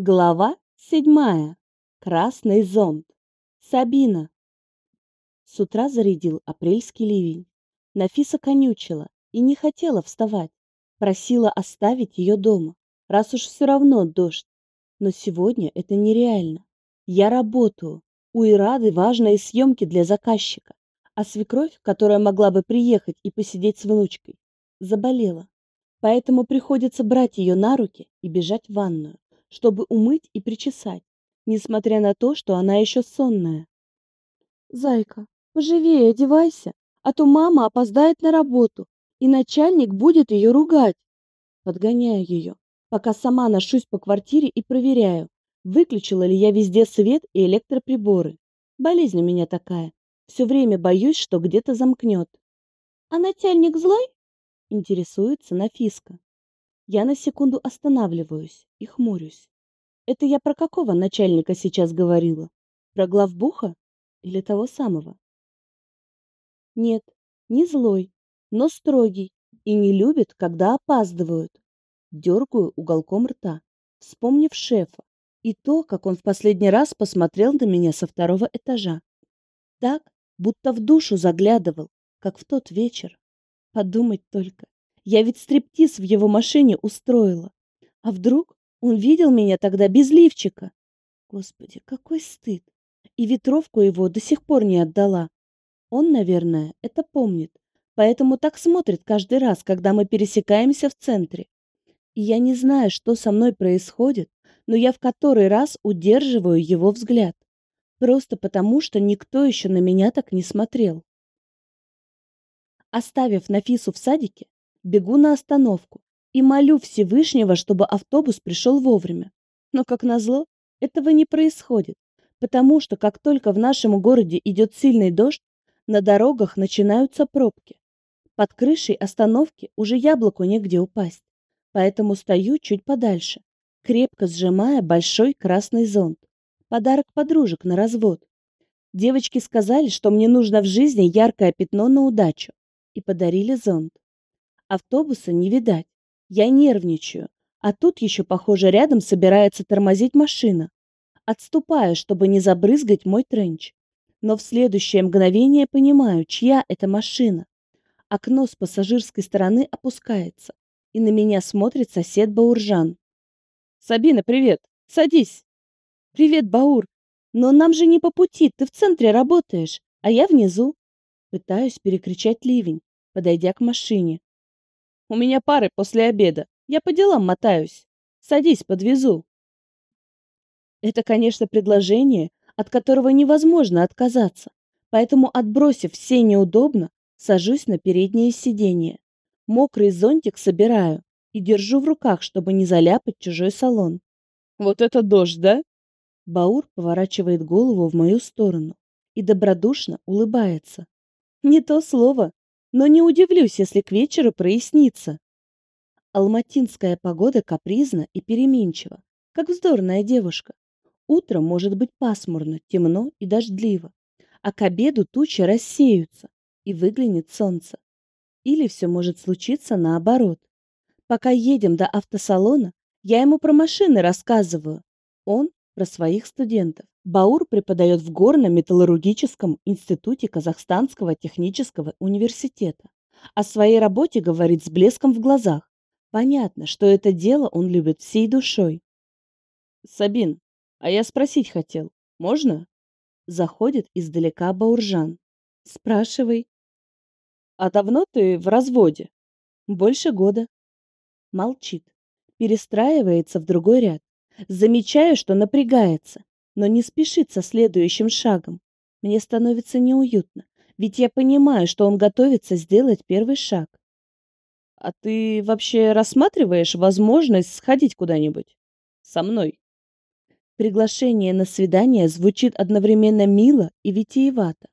Глава седьмая. Красный зонт. Сабина. С утра зарядил апрельский ливень. Нафиса конючила и не хотела вставать. Просила оставить ее дома, раз уж все равно дождь. Но сегодня это нереально. Я работаю. У Ирады важные съемки для заказчика. А свекровь, которая могла бы приехать и посидеть с внучкой, заболела. Поэтому приходится брать ее на руки и бежать в ванную чтобы умыть и причесать, несмотря на то, что она еще сонная. «Зайка, поживее одевайся, а то мама опоздает на работу, и начальник будет ее ругать». Подгоняю ее, пока сама ношусь по квартире и проверяю, выключила ли я везде свет и электроприборы. Болезнь у меня такая. Все время боюсь, что где-то замкнет. «А начальник злой?» — интересуется Нафиска. Я на секунду останавливаюсь и хмурюсь. Это я про какого начальника сейчас говорила? Про главбуха или того самого? Нет, не злой, но строгий и не любит, когда опаздывают. Дергаю уголком рта, вспомнив шефа и то, как он в последний раз посмотрел на меня со второго этажа. Так, будто в душу заглядывал, как в тот вечер. Подумать только, я ведь стриптиз в его машине устроила. А вдруг он видел меня тогда без лифчика? Господи, какой стыд. И ветровку его до сих пор не отдала. Он, наверное, это помнит, поэтому так смотрит каждый раз, когда мы пересекаемся в центре. И я не знаю, что со мной происходит, но я в который раз удерживаю его взгляд. Просто потому, что никто еще на меня так не смотрел. Оставив Нафису в садике, бегу на остановку и молю Всевышнего, чтобы автобус пришел вовремя. Но, как назло, этого не происходит, потому что как только в нашем городе идет сильный дождь, на дорогах начинаются пробки. Под крышей остановки уже яблоку негде упасть, поэтому стою чуть подальше, крепко сжимая большой красный зонт. Подарок подружек на развод. Девочки сказали, что мне нужно в жизни яркое пятно на удачу, и подарили зонт. Автобуса не видать. Я нервничаю. А тут еще, похоже, рядом собирается тормозить машина. Отступаю, чтобы не забрызгать мой тренч. Но в следующее мгновение понимаю, чья это машина. Окно с пассажирской стороны опускается, и на меня смотрит сосед Бауржан. «Сабина, привет! Садись!» «Привет, Баур! Но нам же не по пути, ты в центре работаешь, а я внизу!» Пытаюсь перекричать ливень, подойдя к машине, у меня пары после обеда. Я по делам мотаюсь. Садись, подвезу. Это, конечно, предложение, от которого невозможно отказаться. Поэтому, отбросив все неудобно, сажусь на переднее сиденье. Мокрый зонтик собираю и держу в руках, чтобы не заляпать чужой салон. Вот это дождь, да? Баур поворачивает голову в мою сторону и добродушно улыбается. Не то слово но не удивлюсь, если к вечеру прояснится. Алматинская погода капризна и переменчива, как вздорная девушка. Утром может быть пасмурно, темно и дождливо, а к обеду тучи рассеются, и выглянет солнце. Или все может случиться наоборот. Пока едем до автосалона, я ему про машины рассказываю, он про своих студентов. Баур преподает в Горно-металлургическом институте Казахстанского технического университета. О своей работе говорит с блеском в глазах. Понятно, что это дело он любит всей душой. «Сабин, а я спросить хотел. Можно?» Заходит издалека Бауржан. «Спрашивай». «А давно ты в разводе?» «Больше года». Молчит. Перестраивается в другой ряд. Замечаю, что напрягается но не спешит со следующим шагом. Мне становится неуютно, ведь я понимаю, что он готовится сделать первый шаг. А ты вообще рассматриваешь возможность сходить куда-нибудь? Со мной? Приглашение на свидание звучит одновременно мило и витиевато.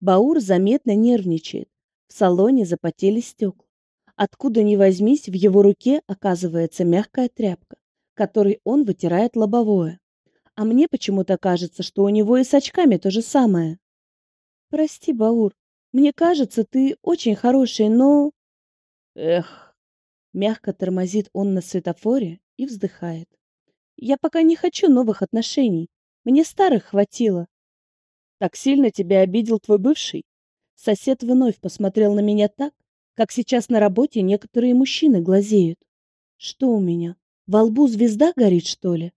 Баур заметно нервничает. В салоне запотели стекла. Откуда ни возьмись, в его руке оказывается мягкая тряпка, которой он вытирает лобовое. А мне почему-то кажется, что у него и с очками то же самое. Прости, Баур, мне кажется, ты очень хороший, но... Эх. Мягко тормозит он на светофоре и вздыхает. Я пока не хочу новых отношений. Мне старых хватило. Так сильно тебя обидел твой бывший? Сосед вновь посмотрел на меня так, как сейчас на работе некоторые мужчины глазеют. Что у меня? Во лбу звезда горит, что ли?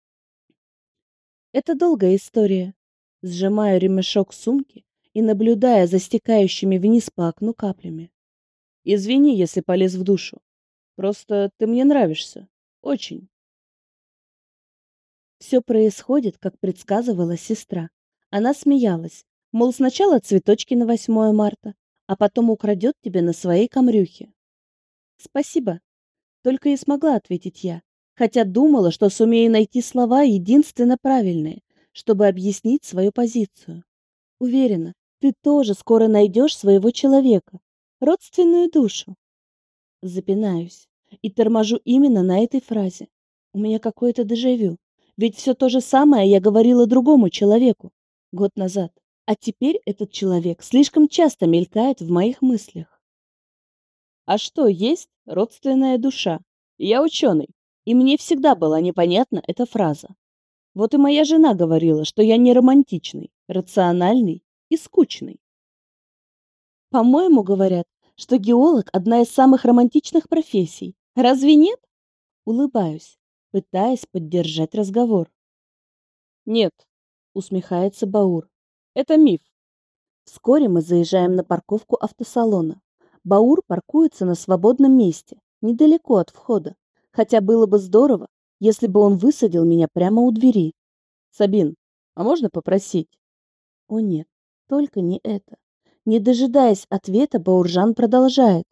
Это долгая история. Сжимаю ремешок сумки и наблюдая за стекающими вниз по окну каплями. Извини, если полез в душу. Просто ты мне нравишься. Очень. Все происходит, как предсказывала сестра. Она смеялась, мол, сначала цветочки на 8 марта, а потом украдет тебе на своей камрюхе. Спасибо. Только и смогла ответить я, хотя думала, что сумею найти слова единственно правильные, чтобы объяснить свою позицию. Уверена, ты тоже скоро найдешь своего человека, родственную душу. Запинаюсь и торможу именно на этой фразе. У меня какое-то дежавю, ведь все то же самое я говорила другому человеку год назад, а теперь этот человек слишком часто мелькает в моих мыслях. А что есть родственная душа? Я ученый, и мне всегда была непонятна эта фраза. Вот и моя жена говорила, что я не романтичный, рациональный и скучный. По-моему, говорят, что геолог – одна из самых романтичных профессий. Разве нет? Улыбаюсь, пытаясь поддержать разговор. Нет, усмехается Баур. Это миф. Вскоре мы заезжаем на парковку автосалона. Баур паркуется на свободном месте, недалеко от входа. Хотя было бы здорово, если бы он высадил меня прямо у двери. Сабин, а можно попросить? О нет, только не это. Не дожидаясь ответа, Бауржан продолжает.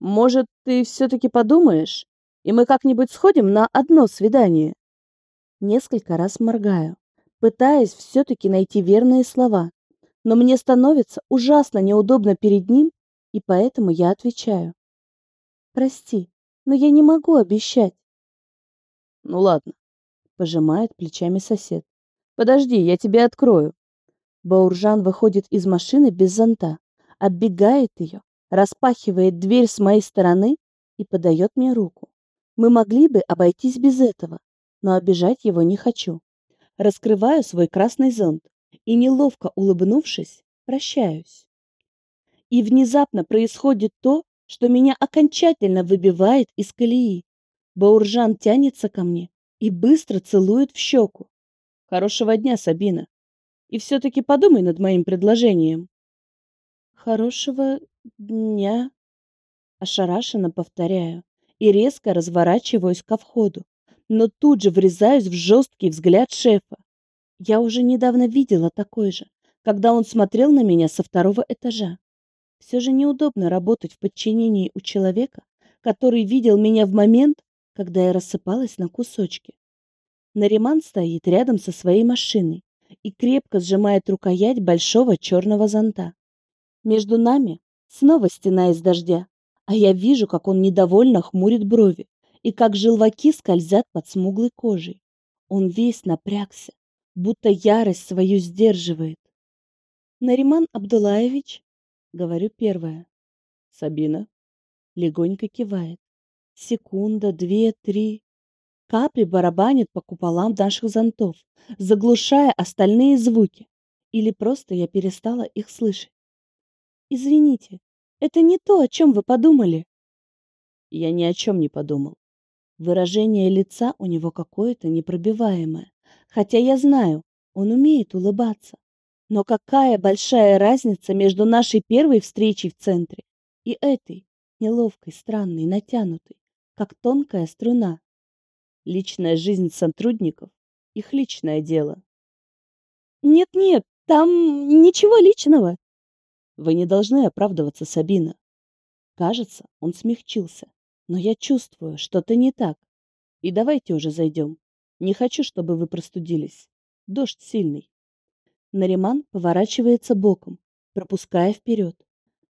Может, ты все-таки подумаешь, и мы как-нибудь сходим на одно свидание? Несколько раз моргаю, пытаясь все-таки найти верные слова, но мне становится ужасно неудобно перед ним, и поэтому я отвечаю. Прости, но я не могу обещать. Ну ладно, пожимает плечами сосед. Подожди, я тебе открою. Бауржан выходит из машины без зонта, оббегает ее, распахивает дверь с моей стороны и подает мне руку. Мы могли бы обойтись без этого, но обижать его не хочу. Раскрываю свой красный зонт и, неловко улыбнувшись, прощаюсь. И внезапно происходит то, что меня окончательно выбивает из колеи. Бауржан тянется ко мне и быстро целует в щеку. Хорошего дня, Сабина. И все-таки подумай над моим предложением. Хорошего дня. Ошарашенно повторяю и резко разворачиваюсь ко входу, но тут же врезаюсь в жесткий взгляд шефа. Я уже недавно видела такой же, когда он смотрел на меня со второго этажа. Все же неудобно работать в подчинении у человека, который видел меня в момент, когда я рассыпалась на кусочки. Нариман стоит рядом со своей машиной, и крепко сжимает рукоять большого черного зонта. Между нами снова стена из дождя, а я вижу, как он недовольно хмурит брови и как желваки скользят под смуглой кожей. Он весь напрягся, будто ярость свою сдерживает. Нариман Абдулаевич, говорю первое. Сабина легонько кивает. Секунда, две, три. Капли барабанят по куполам наших зонтов, заглушая остальные звуки. Или просто я перестала их слышать. Извините, это не то, о чем вы подумали. Я ни о чем не подумал. Выражение лица у него какое-то непробиваемое. Хотя я знаю, он умеет улыбаться. Но какая большая разница между нашей первой встречей в центре и этой, неловкой, странной, натянутой, как тонкая струна. Личная жизнь сотрудников — их личное дело. Нет-нет, там ничего личного. Вы не должны оправдываться, Сабина. Кажется, он смягчился, но я чувствую, что-то не так. И давайте уже зайдем. Не хочу, чтобы вы простудились. Дождь сильный. Нариман поворачивается боком, пропуская вперед.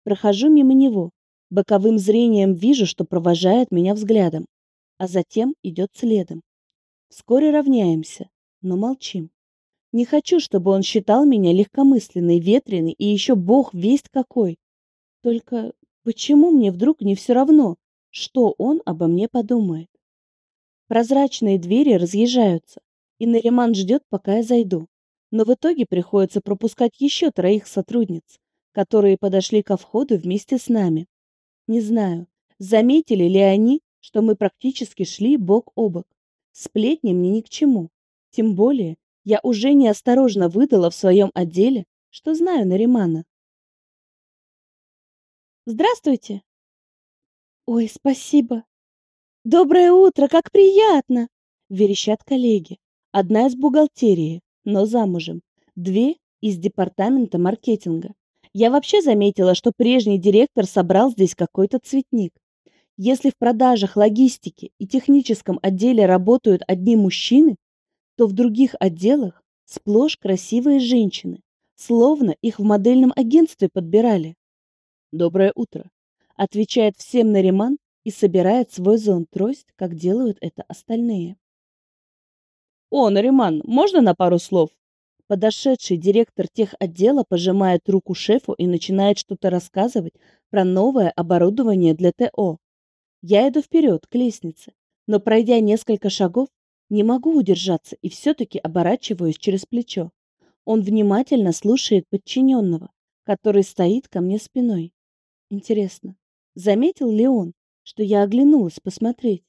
Прохожу мимо него. Боковым зрением вижу, что провожает меня взглядом а затем идет следом. Вскоре равняемся, но молчим. Не хочу, чтобы он считал меня легкомысленной, ветреной и еще бог весть какой. Только почему мне вдруг не все равно, что он обо мне подумает? Прозрачные двери разъезжаются, и Нариман ждет, пока я зайду. Но в итоге приходится пропускать еще троих сотрудниц, которые подошли ко входу вместе с нами. Не знаю, заметили ли они, что мы практически шли бок о бок. Сплетни мне ни к чему. Тем более, я уже неосторожно выдала в своем отделе, что знаю Наримана. Здравствуйте. Ой, спасибо. Доброе утро, как приятно! Верещат коллеги. Одна из бухгалтерии, но замужем. Две из департамента маркетинга. Я вообще заметила, что прежний директор собрал здесь какой-то цветник. Если в продажах, логистике и техническом отделе работают одни мужчины, то в других отделах сплошь красивые женщины, словно их в модельном агентстве подбирали. «Доброе утро», — отвечает всем Нариман и собирает свой зонт-трость, как делают это остальные. «О, Нариман, можно на пару слов?» Подошедший директор тех отдела пожимает руку шефу и начинает что-то рассказывать про новое оборудование для ТО. Я иду вперед, к лестнице, но пройдя несколько шагов, не могу удержаться и все-таки оборачиваюсь через плечо. Он внимательно слушает подчиненного, который стоит ко мне спиной. Интересно, заметил ли он, что я оглянулась посмотреть?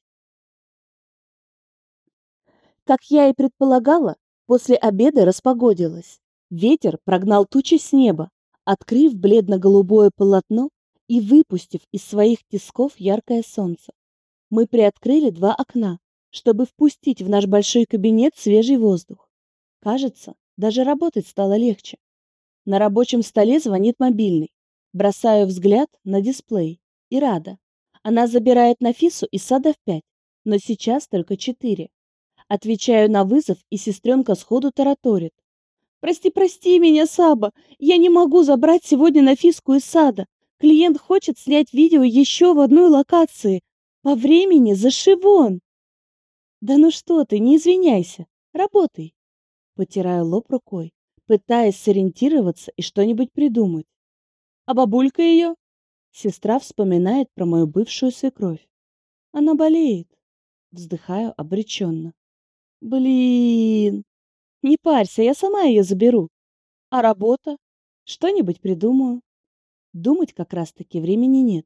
Как я и предполагала, после обеда распогодилось. Ветер прогнал тучи с неба, открыв бледно-голубое полотно и выпустив из своих тисков яркое солнце. Мы приоткрыли два окна, чтобы впустить в наш большой кабинет свежий воздух. Кажется, даже работать стало легче. На рабочем столе звонит мобильный. Бросаю взгляд на дисплей и рада. Она забирает Нафису из сада в пять, но сейчас только четыре. Отвечаю на вызов, и сестренка сходу тараторит. «Прости, прости меня, Саба, я не могу забрать сегодня Нафиску из сада. Клиент хочет снять видео еще в одной локации. По времени за Шивон». «Да ну что ты, не извиняйся, работай». Потираю лоб рукой, пытаясь сориентироваться и что-нибудь придумать. А бабулька ее? Сестра вспоминает про мою бывшую свекровь. Она болеет. Вздыхаю обреченно. Блин. Не парься, я сама ее заберу. А работа? Что-нибудь придумаю. Думать как раз-таки времени нет.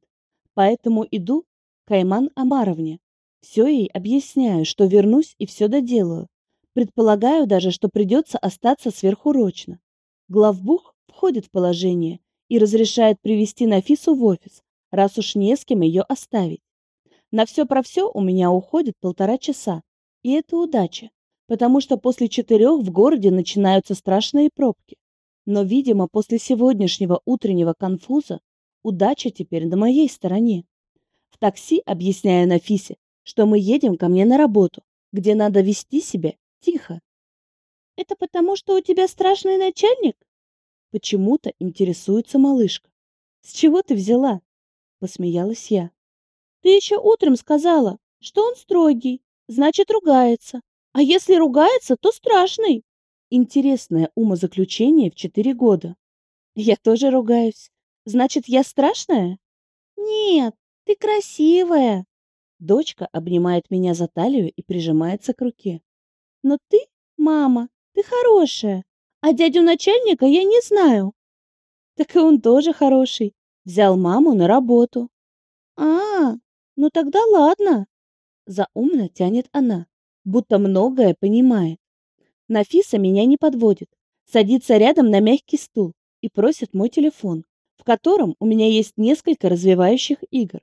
Поэтому иду к Айман Амаровне. Все ей объясняю, что вернусь и все доделаю. Предполагаю даже, что придется остаться сверхурочно. Главбух входит в положение и разрешает привести Нафису в офис, раз уж не с кем ее оставить. На все про все у меня уходит полтора часа, и это удача, потому что после четырех в городе начинаются страшные пробки. Но, видимо, после сегодняшнего утреннего конфуза удача теперь на моей стороне. В такси объясняю Нафисе, что мы едем ко мне на работу, где надо вести себя тихо. «Это потому, что у тебя страшный начальник?» Почему-то интересуется малышка. С чего ты взяла? Посмеялась я. Ты еще утром сказала, что он строгий, значит ругается. А если ругается, то страшный. Интересное умозаключение в четыре года. Я тоже ругаюсь. Значит, я страшная? Нет, ты красивая. Дочка обнимает меня за талию и прижимается к руке. Но ты, мама, ты хорошая. А дядю начальника я не знаю. Так и он тоже хороший. Взял маму на работу. А, ну тогда ладно. Заумно тянет она, будто многое понимает. Нафиса меня не подводит. Садится рядом на мягкий стул и просит мой телефон, в котором у меня есть несколько развивающих игр.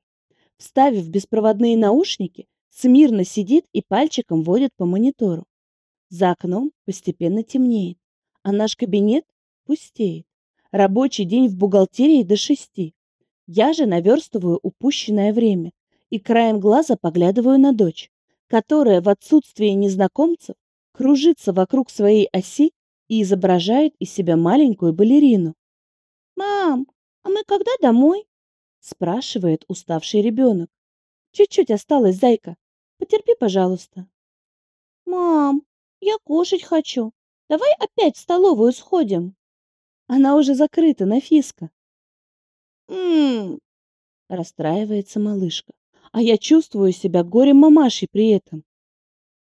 Вставив беспроводные наушники, смирно сидит и пальчиком водит по монитору. За окном постепенно темнеет а наш кабинет пустеет. Рабочий день в бухгалтерии до шести. Я же наверстываю упущенное время и краем глаза поглядываю на дочь, которая в отсутствии незнакомцев кружится вокруг своей оси и изображает из себя маленькую балерину. «Мам, а мы когда домой?» спрашивает уставший ребенок. «Чуть-чуть осталось, зайка. Потерпи, пожалуйста». «Мам, я кушать хочу. Давай опять в столовую сходим. Она уже закрыта, Нафиска. Мм. Расстраивается малышка. А я чувствую себя горем мамашей при этом.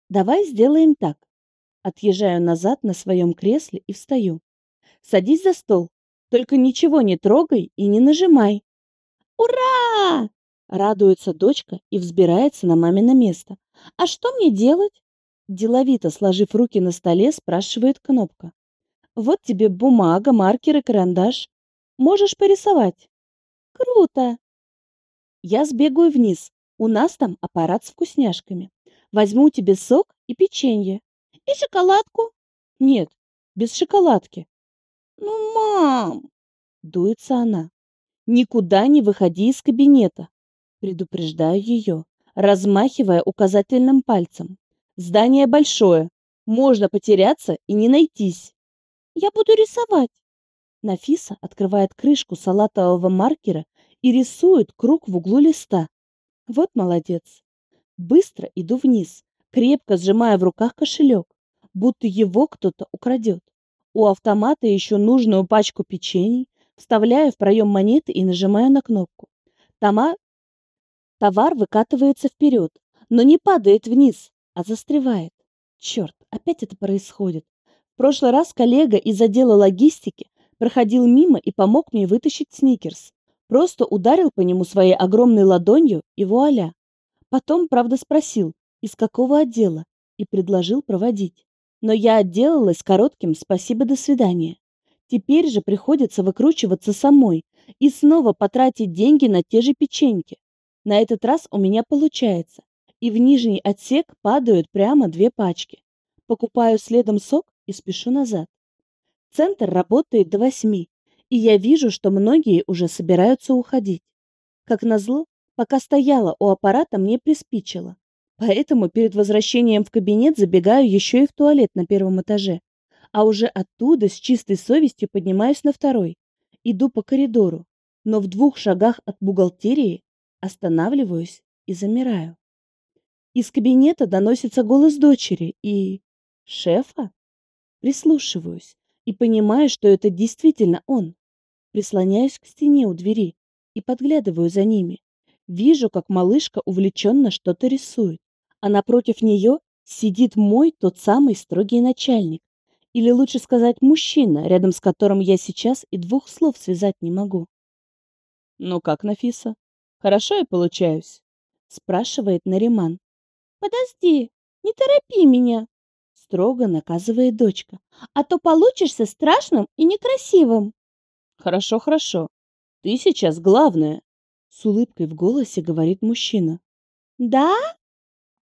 Давай сделаем так. Отъезжаю назад на своем кресле и встаю. Садись за стол. Только ничего не трогай и не нажимай. Ура! Радуется дочка и взбирается на мамино место. А что мне делать? Деловито сложив руки на столе, спрашивает Кнопка. Вот тебе бумага, маркер и карандаш. Можешь порисовать. Круто. Я сбегаю вниз. У нас там аппарат с вкусняшками. Возьму тебе сок и печенье. И шоколадку? Нет, без шоколадки. Ну, мам, дуется она. Никуда не выходи из кабинета. Предупреждаю ее, размахивая указательным пальцем. Здание большое. Можно потеряться и не найтись. Я буду рисовать. Нафиса открывает крышку салатового маркера и рисует круг в углу листа. Вот молодец. Быстро иду вниз, крепко сжимая в руках кошелек будто его кто-то украдет. У автомата еще нужную пачку печений, вставляю в проем монеты и нажимаю на кнопку. Тома... Товар выкатывается вперед, но не падает вниз, а застревает. Черт, опять это происходит. В прошлый раз коллега из отдела логистики проходил мимо и помог мне вытащить сникерс. Просто ударил по нему своей огромной ладонью и вуаля. Потом, правда, спросил, из какого отдела, и предложил проводить. Но я отделалась коротким «спасибо, до свидания». Теперь же приходится выкручиваться самой и снова потратить деньги на те же печеньки. На этот раз у меня получается, и в нижний отсек падают прямо две пачки. Покупаю следом сок и спешу назад. Центр работает до восьми, и я вижу, что многие уже собираются уходить. Как назло, пока стояла у аппарата, мне приспичило. Поэтому перед возвращением в кабинет забегаю еще и в туалет на первом этаже, а уже оттуда с чистой совестью поднимаюсь на второй. Иду по коридору, но в двух шагах от бухгалтерии останавливаюсь и замираю. Из кабинета доносится голос дочери и... шефа? Прислушиваюсь и понимаю, что это действительно он. Прислоняюсь к стене у двери и подглядываю за ними. Вижу, как малышка увлеченно что-то рисует а напротив нее сидит мой тот самый строгий начальник. Или лучше сказать мужчина, рядом с которым я сейчас и двух слов связать не могу. «Ну как, Нафиса, хорошо я получаюсь?» спрашивает Нариман. «Подожди, не торопи меня!» строго наказывает дочка. «А то получишься страшным и некрасивым!» «Хорошо, хорошо. Ты сейчас главная!» С улыбкой в голосе говорит мужчина. «Да?»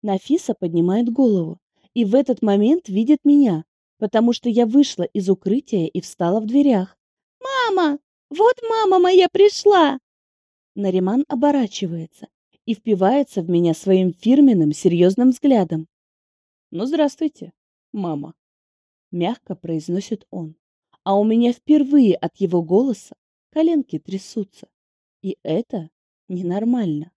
Нафиса поднимает голову и в этот момент видит меня, потому что я вышла из укрытия и встала в дверях. «Мама! Вот мама моя пришла!» Нариман оборачивается и впивается в меня своим фирменным серьезным взглядом. «Ну, здравствуйте, мама!» Мягко произносит он, а у меня впервые от его голоса коленки трясутся. И это ненормально.